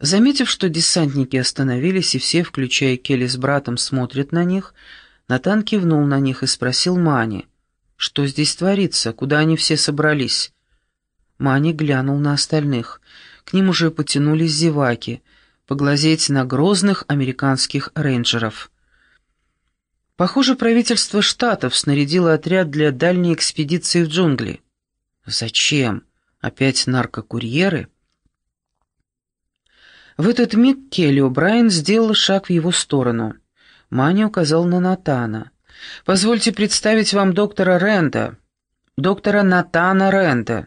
Заметив, что десантники остановились, и все, включая Келли с братом, смотрят на них, Натан кивнул на них и спросил Мани, что здесь творится, куда они все собрались. Мани глянул на остальных. К ним уже потянулись зеваки, поглазеть на грозных американских рейнджеров. Похоже, правительство штатов снарядило отряд для дальней экспедиции в джунгли. Зачем? Опять наркокурьеры? В этот миг Келли О'Брайен сделал шаг в его сторону. Мани указал на Натана. «Позвольте представить вам доктора Ренда, доктора Натана Ренда».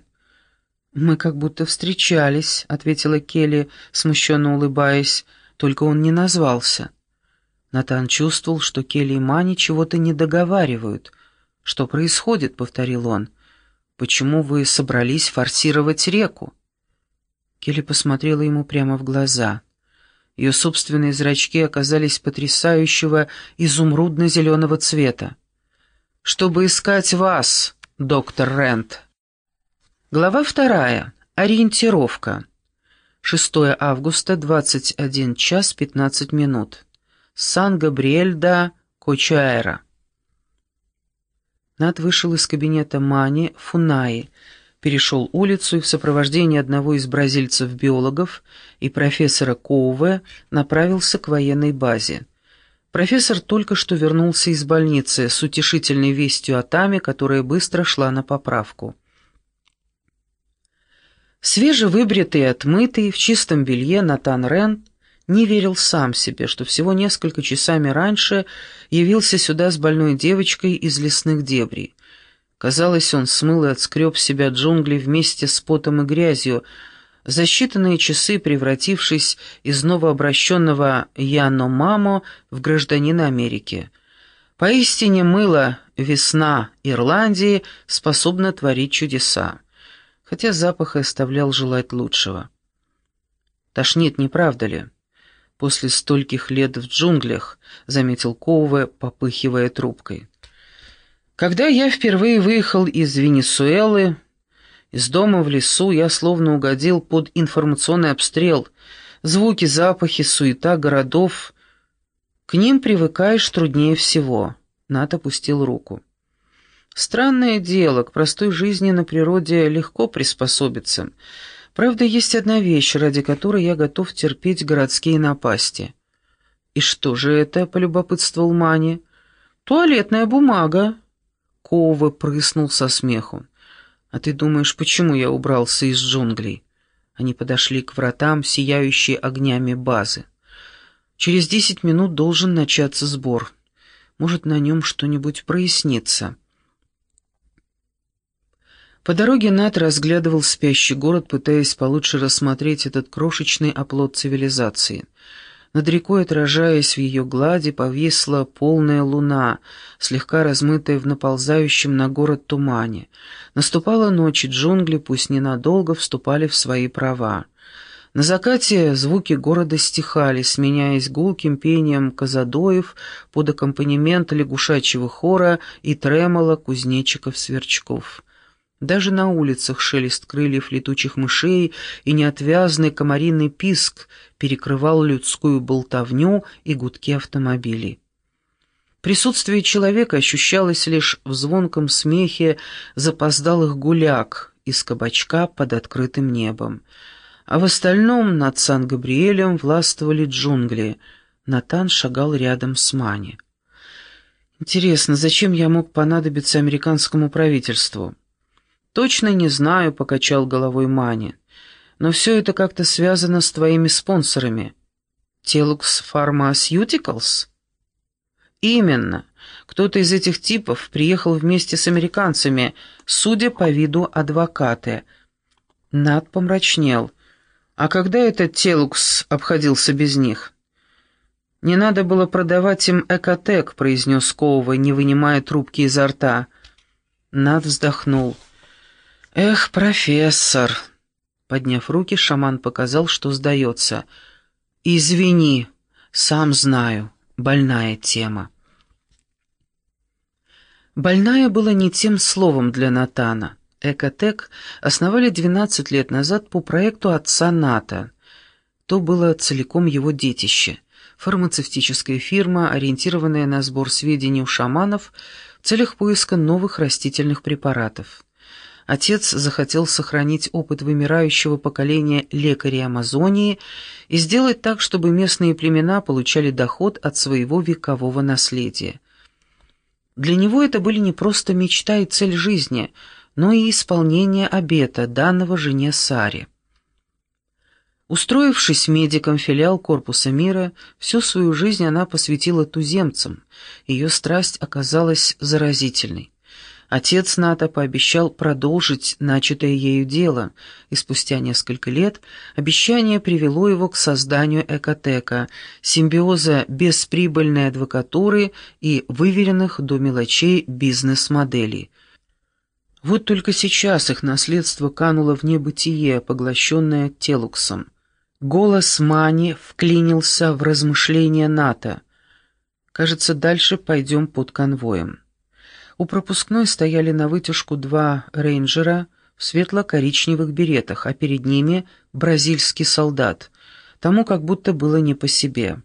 «Мы как будто встречались», — ответила Келли, смущенно улыбаясь, «только он не назвался». Натан чувствовал, что Келли и Мани чего-то не договаривают. «Что происходит?» — повторил он. «Почему вы собрались форсировать реку?» Келли посмотрела ему прямо в глаза. Ее собственные зрачки оказались потрясающего изумрудно-зеленого цвета. «Чтобы искать вас, доктор Рент». Глава вторая. Ориентировка. 6 августа, 21 час 15 минут. Сан-Габриэль да Кочаэра. Над вышел из кабинета Мани Фунаи, перешел улицу и в сопровождении одного из бразильцев-биологов и профессора Коуве направился к военной базе. Профессор только что вернулся из больницы с утешительной вестью о Таме, которая быстро шла на поправку. Свежевыбритый и отмытый, в чистом белье Натан Рен не верил сам себе, что всего несколько часами раньше явился сюда с больной девочкой из лесных дебрей. Казалось, он смыл и отскреб себя джунгли вместе с потом и грязью, за считанные часы превратившись из новообращенного Яно-Мамо в гражданина Америки. Поистине мыло «Весна Ирландии» способна творить чудеса, хотя запах и оставлял желать лучшего. Тошнит, не правда ли? После стольких лет в джунглях, заметил Коуве, попыхивая трубкой. Когда я впервые выехал из Венесуэлы, из дома в лесу, я словно угодил под информационный обстрел. Звуки, запахи, суета городов. К ним привыкаешь труднее всего. Нат опустил руку. Странное дело, к простой жизни на природе легко приспособиться. Правда, есть одна вещь, ради которой я готов терпеть городские напасти. «И что же это?» — полюбопытствовал Мани. «Туалетная бумага», Кова прыснул со смеху. «А ты думаешь, почему я убрался из джунглей?» Они подошли к вратам, сияющие огнями базы. «Через десять минут должен начаться сбор. Может, на нем что-нибудь прояснится». По дороге Нат разглядывал спящий город, пытаясь получше рассмотреть этот крошечный оплот цивилизации — над рекой, отражаясь в ее глади, повисла полная луна, слегка размытая в наползающем на город тумане. Наступала ночь, и джунгли, пусть ненадолго, вступали в свои права. На закате звуки города стихали, сменяясь гулким пением казадоев под аккомпанемент лягушачьего хора и тремоло кузнечиков-сверчков. Даже на улицах шелест крыльев летучих мышей и неотвязный комариный писк перекрывал людскую болтовню и гудки автомобилей. Присутствие человека ощущалось лишь в звонком смехе запоздалых гуляк из кабачка под открытым небом. А в остальном над Сан-Габриэлем властвовали джунгли. Натан шагал рядом с Мани. «Интересно, зачем я мог понадобиться американскому правительству?» «Точно не знаю», — покачал головой Мани. «Но все это как-то связано с твоими спонсорами». «Телукс Pharmaceuticals?» «Именно. Кто-то из этих типов приехал вместе с американцами, судя по виду адвокаты». Над помрачнел. «А когда этот Телукс обходился без них?» «Не надо было продавать им экотек», — произнес Коува, не вынимая трубки изо рта. Над вздохнул. «Эх, профессор!» Подняв руки, шаман показал, что сдается. «Извини, сам знаю, больная тема». «Больная» было не тем словом для Натана. Экотек основали 12 лет назад по проекту отца Ната. то было целиком его детище. Фармацевтическая фирма, ориентированная на сбор сведений у шаманов в целях поиска новых растительных препаратов. Отец захотел сохранить опыт вымирающего поколения лекарей Амазонии и сделать так, чтобы местные племена получали доход от своего векового наследия. Для него это были не просто мечта и цель жизни, но и исполнение обета, данного жене Саре. Устроившись медиком филиал Корпуса мира, всю свою жизнь она посвятила туземцам. Ее страсть оказалась заразительной. Отец Ната пообещал продолжить начатое ею дело, и спустя несколько лет обещание привело его к созданию экотека, симбиоза бесприбыльной адвокатуры и выверенных до мелочей бизнес-моделей. Вот только сейчас их наследство кануло в небытие, поглощенное Телуксом. Голос Мани вклинился в размышления Ната. «Кажется, дальше пойдем под конвоем». У пропускной стояли на вытяжку два рейнджера в светло-коричневых беретах, а перед ними бразильский солдат. Тому как будто было не по себе.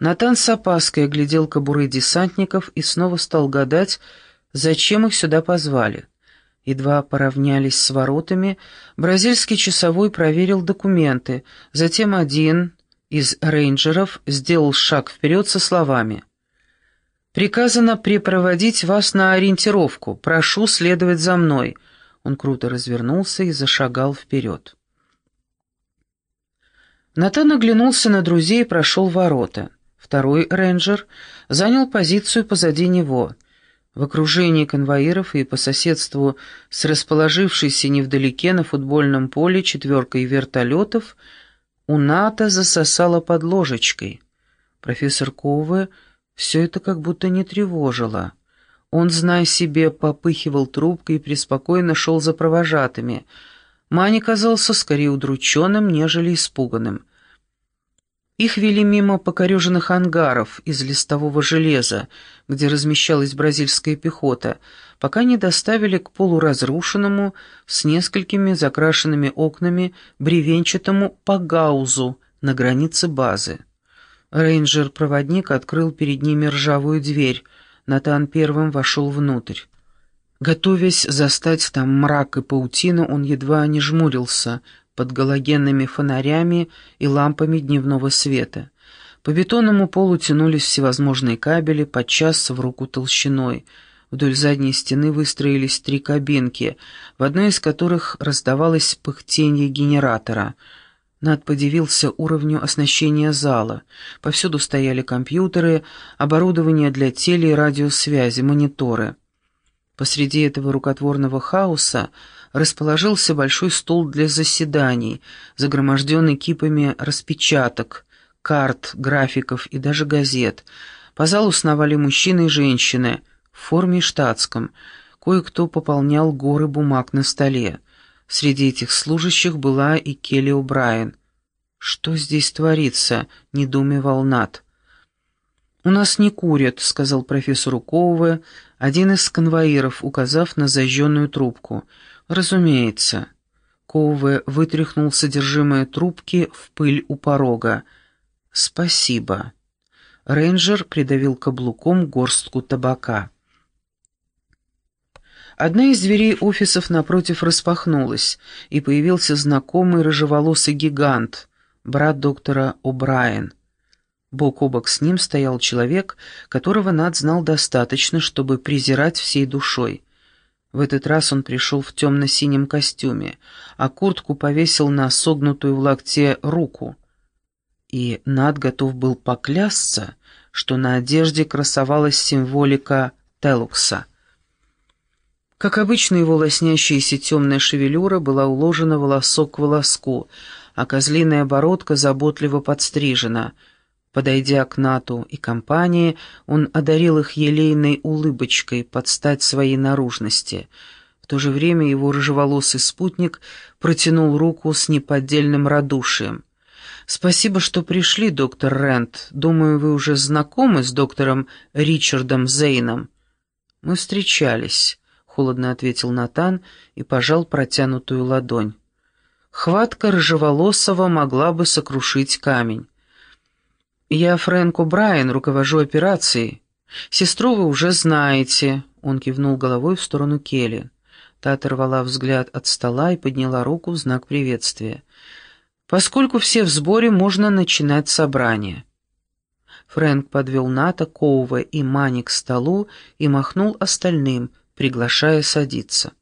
Натан с опаской оглядел кобуры десантников и снова стал гадать, зачем их сюда позвали. Едва поравнялись с воротами, бразильский часовой проверил документы, затем один из рейнджеров сделал шаг вперед со словами «Приказано припроводить вас на ориентировку. Прошу следовать за мной». Он круто развернулся и зашагал вперед. Натан оглянулся на друзей и прошел ворота. Второй рейнджер занял позицию позади него. В окружении конвоиров и по соседству с расположившейся невдалеке на футбольном поле четверкой вертолетов у НАТО засосало под ложечкой. Профессор Ковы все это как будто не тревожило. Он, зная себе, попыхивал трубкой и преспокойно шел за провожатыми. Мани казался скорее удрученным, нежели испуганным. Их вели мимо покореженных ангаров из листового железа, где размещалась бразильская пехота, пока не доставили к полуразрушенному, с несколькими закрашенными окнами, бревенчатому пагаузу на границе базы. Рейнджер-проводник открыл перед ними ржавую дверь. Натан первым вошел внутрь. Готовясь застать там мрак и паутину, он едва не жмурился под галогенными фонарями и лампами дневного света. По бетонному полу тянулись всевозможные кабели, подчас в руку толщиной. Вдоль задней стены выстроились три кабинки, в одной из которых раздавалось пыхтенье генератора — над подивился уровню оснащения зала. Повсюду стояли компьютеры, оборудование для теле- и радиосвязи, мониторы. Посреди этого рукотворного хаоса расположился большой стол для заседаний, загроможденный кипами распечаток, карт, графиков и даже газет. По залу сновали мужчины и женщины в форме штатском. Кое-кто пополнял горы бумаг на столе. Среди этих служащих была и Келли О'Брайен. «Что здесь творится?» — недоумевал Нат. «У нас не курят», — сказал профессору Коуве, один из конвоиров, указав на зажженную трубку. «Разумеется». Коуве вытряхнул содержимое трубки в пыль у порога. «Спасибо». Рейнджер придавил каблуком горстку табака. Одна из дверей офисов напротив распахнулась, и появился знакомый рыжеволосый гигант, брат доктора О'Брайен. Бок о бок с ним стоял человек, которого Над знал достаточно, чтобы презирать всей душой. В этот раз он пришел в темно-синем костюме, а куртку повесил на согнутую в локте руку. И Над готов был поклясться, что на одежде красовалась символика Телукса — как обычно, его лоснящаяся темная шевелюра была уложена волосок к волоску, а козлиная бородка заботливо подстрижена. Подойдя к Нату и компании, он одарил их елейной улыбочкой под стать своей наружности. В то же время его рыжеволосый спутник протянул руку с неподдельным радушием. «Спасибо, что пришли, доктор Рент. Думаю, вы уже знакомы с доктором Ричардом Зейном?» «Мы встречались» холодно ответил Натан и пожал протянутую ладонь. Хватка рыжеволосого могла бы сокрушить камень. «Я Фрэнк О'Брайен, руковожу операцией. Сестру вы уже знаете», — он кивнул головой в сторону Келли. Та оторвала взгляд от стола и подняла руку в знак приветствия. «Поскольку все в сборе, можно начинать собрание». Фрэнк подвел Ната, Коува и Мани к столу и махнул остальным, приглашая садиться.